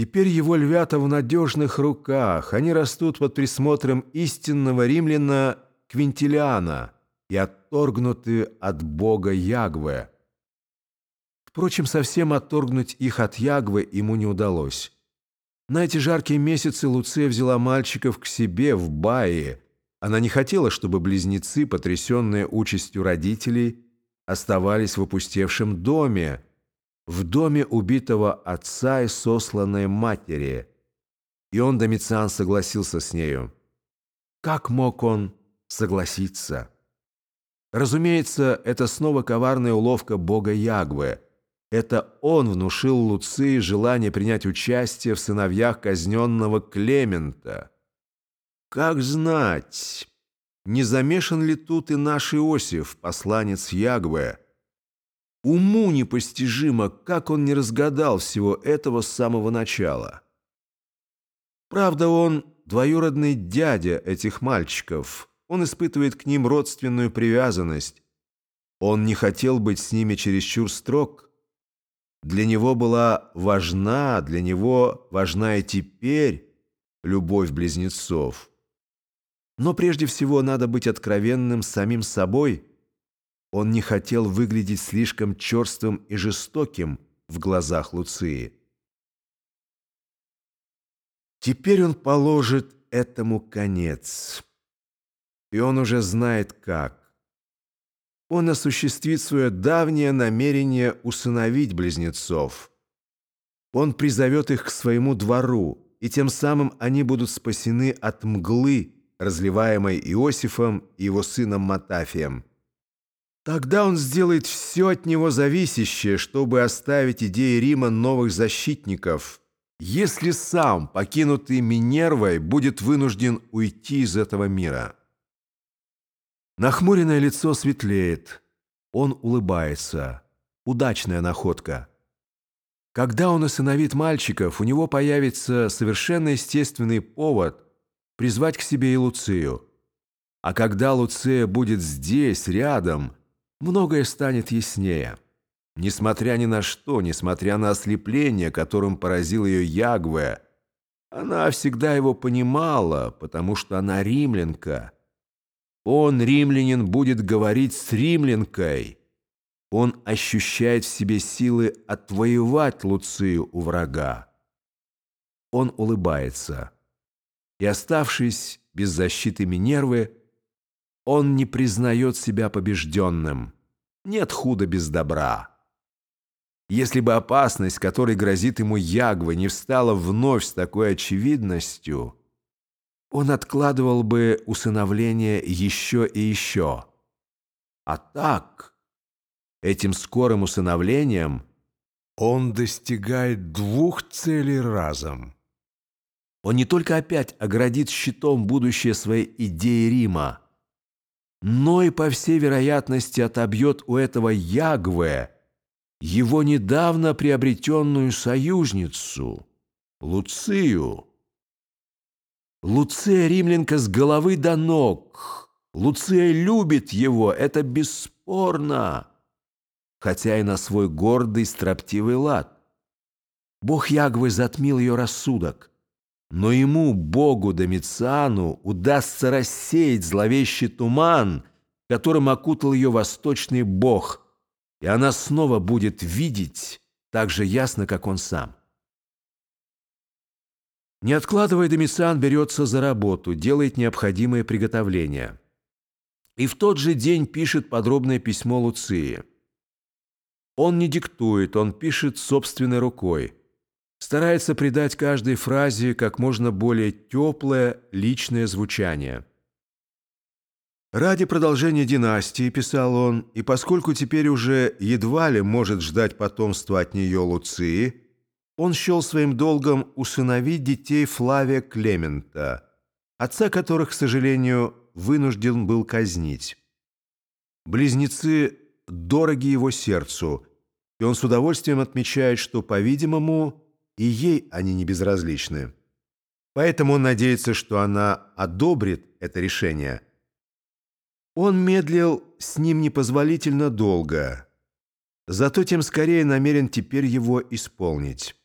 Теперь его львята в надежных руках, они растут под присмотром истинного римляна Квинтилиана и отторгнуты от бога Ягве. Впрочем, совсем отторгнуть их от Ягвы ему не удалось. На эти жаркие месяцы Луция взяла мальчиков к себе в Баи. Она не хотела, чтобы близнецы, потрясенные участью родителей, оставались в опустевшем доме, в доме убитого отца и сосланной матери. И он, Домициан, согласился с нею. Как мог он согласиться? Разумеется, это снова коварная уловка бога Ягвы. Это он внушил Луции желание принять участие в сыновьях казненного Клемента. Как знать, не замешан ли тут и наш Иосиф, посланец Ягвы, Уму непостижимо, как он не разгадал всего этого с самого начала. Правда, он двоюродный дядя этих мальчиков. Он испытывает к ним родственную привязанность. Он не хотел быть с ними чересчур строг. Для него была важна, для него важна и теперь любовь близнецов. Но прежде всего надо быть откровенным самим собой – он не хотел выглядеть слишком черствым и жестоким в глазах Луции. Теперь он положит этому конец. И он уже знает как. Он осуществит свое давнее намерение усыновить близнецов. Он призовет их к своему двору, и тем самым они будут спасены от мглы, разливаемой Иосифом и его сыном Матафием. Тогда он сделает все от него зависящее, чтобы оставить идеи Рима новых защитников, если сам, покинутый Минервой, будет вынужден уйти из этого мира. Нахмуренное лицо светлеет. Он улыбается. Удачная находка. Когда он усыновит мальчиков, у него появится совершенно естественный повод призвать к себе и Луцию. А когда Луция будет здесь, рядом – многое станет яснее. Несмотря ни на что, несмотря на ослепление, которым поразил ее Ягве, она всегда его понимала, потому что она римлянка. Он, римлянин, будет говорить с римлянкой. Он ощущает в себе силы отвоевать Луцию у врага. Он улыбается. И, оставшись без защиты Минервы, он не признает себя побежденным. Нет худа без добра. Если бы опасность, которой грозит ему Ягва, не встала вновь с такой очевидностью, он откладывал бы усыновление еще и еще. А так, этим скорым усыновлением он достигает двух целей разом. Он не только опять оградит щитом будущее своей идеи Рима, но и, по всей вероятности, отобьет у этого Ягве его недавно приобретенную союзницу, Луцию. Луция римлянка с головы до ног. Луция любит его, это бесспорно, хотя и на свой гордый строптивый лад. Бог Ягвы затмил ее рассудок. Но ему, богу Домициану, удастся рассеять зловещий туман, которым окутал ее восточный бог, и она снова будет видеть так же ясно, как он сам. Не откладывая, Домициан берется за работу, делает необходимые приготовления. И в тот же день пишет подробное письмо Луции. Он не диктует, он пишет собственной рукой – старается придать каждой фразе как можно более теплое личное звучание. «Ради продолжения династии», — писал он, «и поскольку теперь уже едва ли может ждать потомства от нее Луции, он счел своим долгом усыновить детей Флавия Клемента, отца которых, к сожалению, вынужден был казнить. Близнецы дороги его сердцу, и он с удовольствием отмечает, что, по-видимому, и ей они не безразличны. Поэтому он надеется, что она одобрит это решение. Он медлил с ним непозволительно долго, зато тем скорее намерен теперь его исполнить.